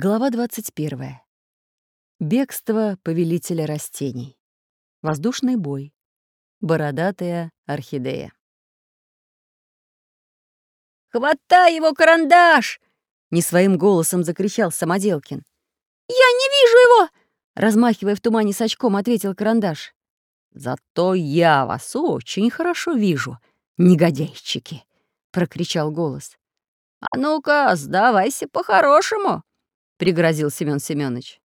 Глава 21. Бегство повелителя растений. Воздушный бой. Бородатая орхидея. «Хватай его, карандаш!» — не своим голосом закричал Самоделкин. «Я не вижу его!» — размахивая в тумане с очком, ответил карандаш. «Зато я вас очень хорошо вижу, негодяйчики!» — прокричал голос. «А ну-ка, сдавайся по-хорошему!» — пригрозил Семён Семёныч.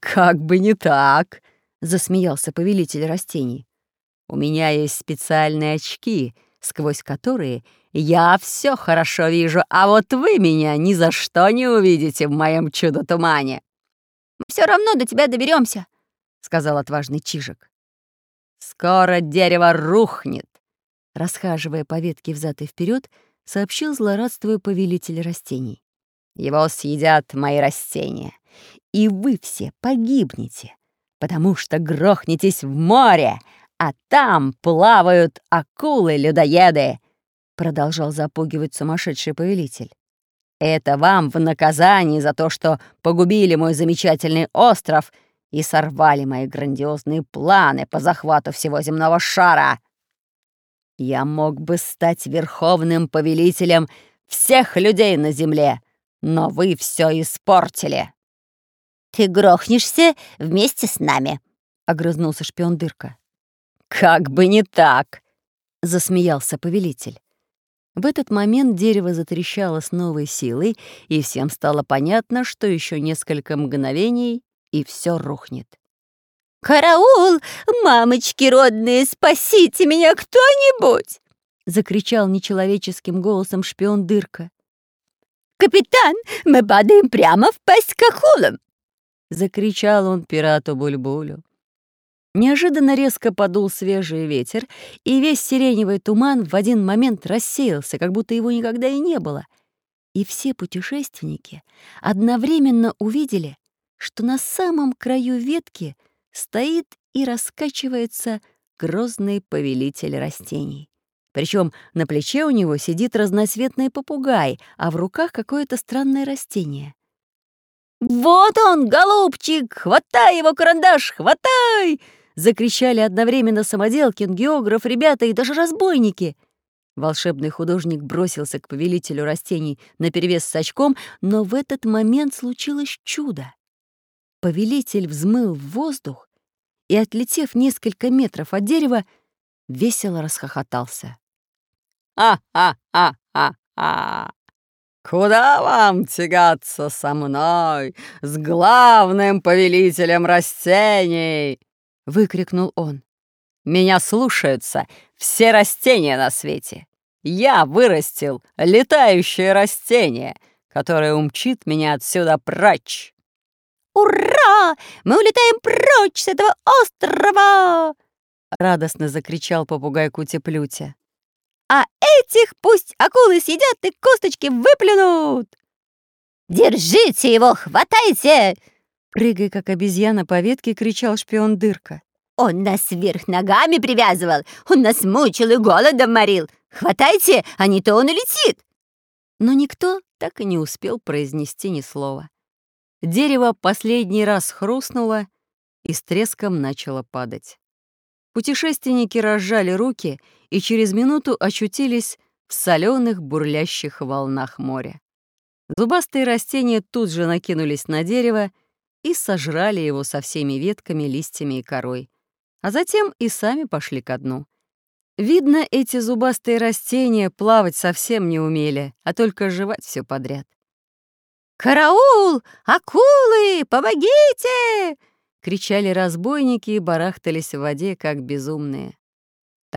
«Как бы не так!» — засмеялся повелитель растений. «У меня есть специальные очки, сквозь которые я все хорошо вижу, а вот вы меня ни за что не увидите в моем чудо-тумане». «Мы все равно до тебя доберемся, сказал отважный Чижик. «Скоро дерево рухнет!» Расхаживая по ветке взад и вперед, сообщил злорадствуя повелитель растений. Его съедят мои растения. И вы все погибнете, потому что грохнетесь в море, а там плавают акулы-людоеды!» Продолжал запугивать сумасшедший повелитель. «Это вам в наказание за то, что погубили мой замечательный остров и сорвали мои грандиозные планы по захвату всего земного шара!» Я мог бы стать верховным повелителем всех людей на земле, но вы все испортили!» «Ты грохнешься вместе с нами», — огрызнулся шпион Дырка. «Как бы не так!» — засмеялся повелитель. В этот момент дерево затрещало с новой силой, и всем стало понятно, что еще несколько мгновений, и все рухнет. «Караул! Мамочки родные, спасите меня кто-нибудь!» — закричал нечеловеческим голосом шпион Дырка. «Капитан, мы падаем прямо в пасть к акулам!» — закричал он пирату Бульбулю. Неожиданно резко подул свежий ветер, и весь сиреневый туман в один момент рассеялся, как будто его никогда и не было. И все путешественники одновременно увидели, что на самом краю ветки стоит и раскачивается грозный повелитель растений. Причем на плече у него сидит разноцветный попугай, а в руках какое-то странное растение. «Вот он, голубчик! Хватай его, карандаш, хватай!» Закричали одновременно самоделкин, географ, ребята и даже разбойники. Волшебный художник бросился к повелителю растений наперевес с очком, но в этот момент случилось чудо. Повелитель взмыл в воздух и, отлетев несколько метров от дерева, весело расхохотался. «Ха-ха-ха-ха-ха! Куда вам тягаться со мной, с главным повелителем растений?» — выкрикнул он. «Меня слушаются все растения на свете. Я вырастил летающее растение, которое умчит меня отсюда прочь». «Ура! Мы улетаем прочь с этого острова!» — радостно закричал попугай Кутя-Плютя а этих пусть акулы съедят и косточки выплюнут!» «Держите его, хватайте!» Прыгая, как обезьяна по ветке, кричал шпион Дырка. «Он нас вверх ногами привязывал, он нас мучил и голодом морил. Хватайте, а не то он улетит!» Но никто так и не успел произнести ни слова. Дерево последний раз хрустнуло и с треском начало падать. Путешественники разжали руки и через минуту очутились в соленых бурлящих волнах моря. Зубастые растения тут же накинулись на дерево и сожрали его со всеми ветками, листьями и корой, а затем и сами пошли ко дну. Видно, эти зубастые растения плавать совсем не умели, а только жевать все подряд. «Караул! Акулы! Помогите!» — кричали разбойники и барахтались в воде, как безумные.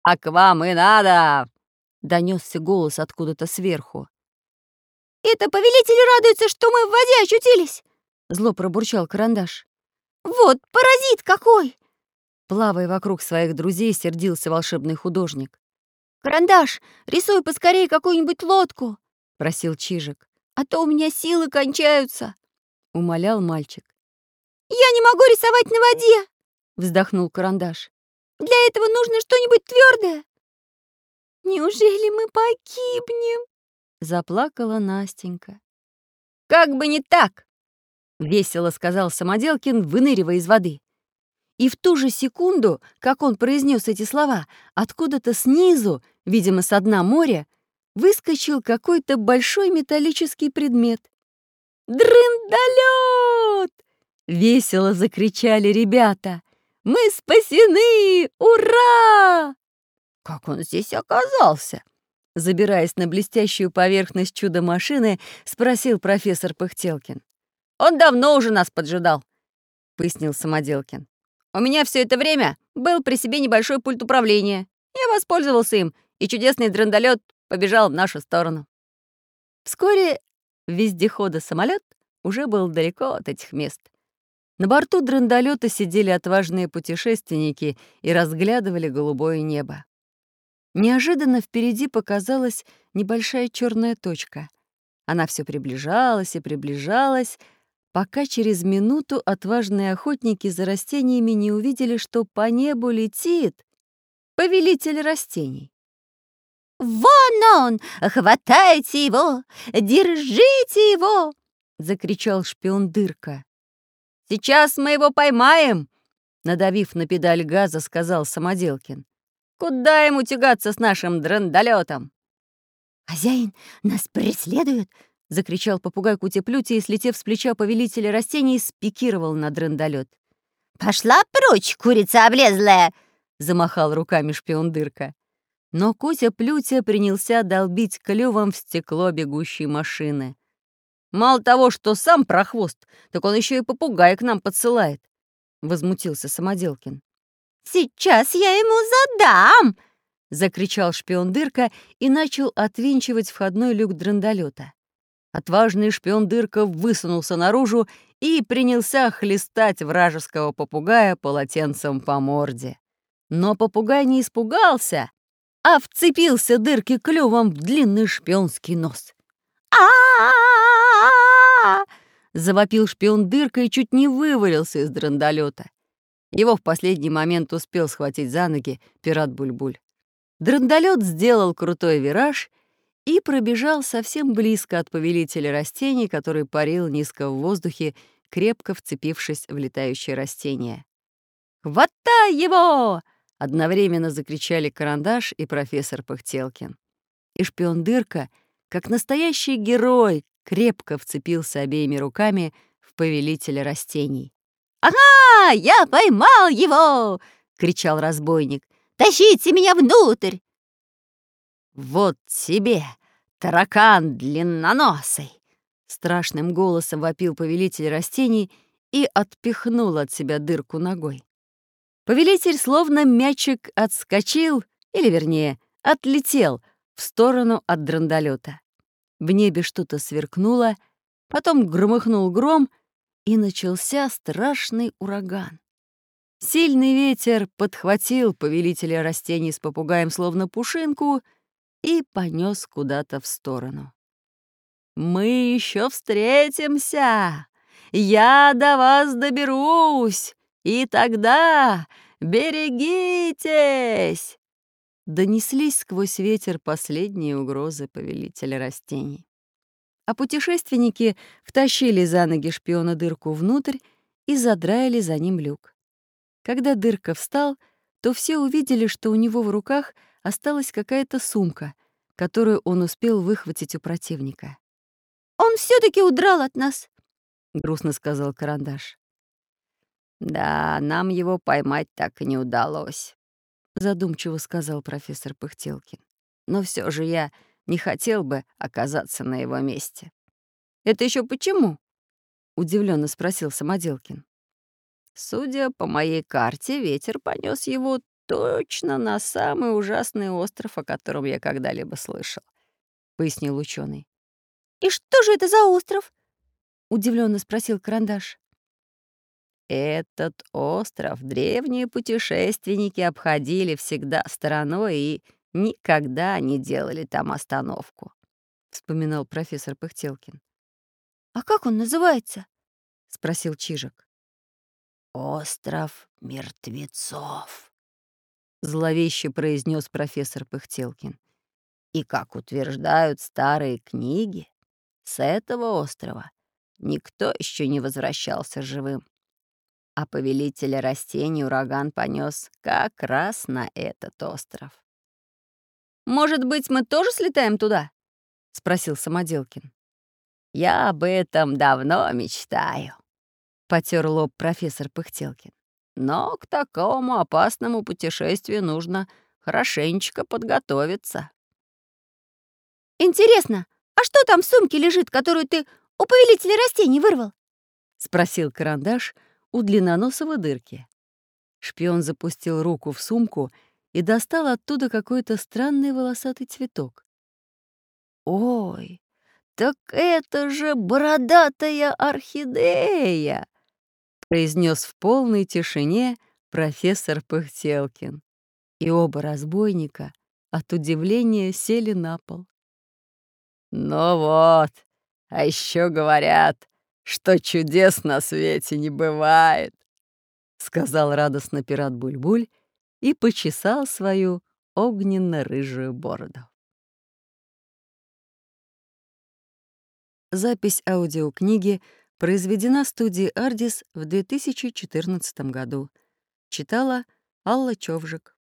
«Так вам и надо!» — донесся голос откуда-то сверху. «Это повелители радуются, что мы в воде очутились!» — зло пробурчал карандаш. «Вот паразит какой!» Плавая вокруг своих друзей, сердился волшебный художник. «Карандаш, рисуй поскорее какую-нибудь лодку!» — просил Чижик. «А то у меня силы кончаются!» — умолял мальчик. «Я не могу рисовать на воде!» — вздохнул карандаш. «Для этого нужно что-нибудь твердое. «Неужели мы погибнем?» — заплакала Настенька. «Как бы не так!» весело сказал Самоделкин, выныривая из воды. И в ту же секунду, как он произнес эти слова, откуда-то снизу, видимо, со дна моря, выскочил какой-то большой металлический предмет. «Дрындалет!» — весело закричали ребята. «Мы спасены! Ура!» «Как он здесь оказался?» Забираясь на блестящую поверхность чудо-машины, спросил профессор Пыхтелкин. «Он давно уже нас поджидал», — пояснил Самоделкин. «У меня все это время был при себе небольшой пульт управления. Я воспользовался им, и чудесный драндолет побежал в нашу сторону». Вскоре вездехода самолет уже был далеко от этих мест. На борту драндолета сидели отважные путешественники и разглядывали голубое небо. Неожиданно впереди показалась небольшая черная точка. Она все приближалась и приближалась, пока через минуту отважные охотники за растениями не увидели, что по небу летит повелитель растений. «Вон он! Хватайте его! Держите его!» — закричал шпион Дырка. «Сейчас мы его поймаем!» — надавив на педаль газа, сказал Самоделкин. Куда ему тягаться с нашим драндолетом? «Хозяин нас преследует!» — закричал попугай Кутеплюти и, слетев с плеча повелителя растений, спикировал на драндолет. «Пошла прочь, курица облезлая!» — замахал руками шпион Дырка. Но Кутя Плютя принялся долбить клювом в стекло бегущей машины. «Мало того, что сам прохвост, так он еще и попугай к нам подсылает», — возмутился Самоделкин. «Сейчас я ему задам!» — закричал шпион Дырка и начал отвинчивать входной люк драндолета. Отважный шпион Дырка высунулся наружу и принялся хлестать вражеского попугая полотенцем по морде. Но попугай не испугался, а вцепился дырки клювом в длинный шпионский нос. а Завопил шпион дырка и чуть не вывалился из драндолета. Его в последний момент успел схватить за ноги пират Бульбуль. Драндолет сделал крутой вираж и пробежал совсем близко от повелителя растений, который парил низко в воздухе, крепко вцепившись в летающее растение. «Хватай его!» — одновременно закричали Карандаш и профессор Пахтелкин. И шпион Дырка, как настоящий герой, крепко вцепился обеими руками в повелителя растений. «Ага, я поймал его!» — кричал разбойник. «Тащите меня внутрь!» «Вот тебе, таракан длинноносый!» Страшным голосом вопил повелитель растений и отпихнул от себя дырку ногой. Повелитель словно мячик отскочил, или, вернее, отлетел в сторону от драндолета. В небе что-то сверкнуло, потом громыхнул гром — и начался страшный ураган. Сильный ветер подхватил повелителя растений с попугаем словно пушинку и понес куда-то в сторону. «Мы еще встретимся! Я до вас доберусь! И тогда берегитесь!» Донеслись сквозь ветер последние угрозы повелителя растений а путешественники втащили за ноги шпиона дырку внутрь и задраили за ним люк. Когда дырка встал, то все увидели, что у него в руках осталась какая-то сумка, которую он успел выхватить у противника. «Он все таки удрал от нас», — грустно сказал Карандаш. «Да, нам его поймать так и не удалось», — задумчиво сказал профессор Пыхтелкин. «Но все же я не хотел бы оказаться на его месте. «Это еще почему?» — удивленно спросил Самоделкин. «Судя по моей карте, ветер понес его точно на самый ужасный остров, о котором я когда-либо слышал», — пояснил ученый. «И что же это за остров?» — удивленно спросил Карандаш. Этот остров древние путешественники обходили всегда стороной и никогда не делали там остановку», — вспоминал профессор Пыхтелкин. «А как он называется?» — спросил Чижик. «Остров мертвецов», — зловеще произнес профессор Пыхтелкин. «И, как утверждают старые книги, с этого острова никто еще не возвращался живым. А повелителя растений ураган понес как раз на этот остров. «Может быть, мы тоже слетаем туда?» — спросил Самоделкин. «Я об этом давно мечтаю», — потер лоб профессор Пыхтелкин. «Но к такому опасному путешествию нужно хорошенечко подготовиться». «Интересно, а что там в сумке лежит, которую ты у повелителя растений вырвал?» — спросил карандаш у длинноносого дырки. Шпион запустил руку в сумку и достал оттуда какой-то странный волосатый цветок. «Ой, так это же бородатая орхидея!» произнес в полной тишине профессор Пыхтелкин. И оба разбойника от удивления сели на пол. «Ну вот, а еще говорят, что чудес на свете не бывает», — сказал радостно пират Бульбуль и почесал свою огненно-рыжую бороду. Запись аудиокниги произведена студией «Ардис» в 2014 году. Читала Алла Човжик.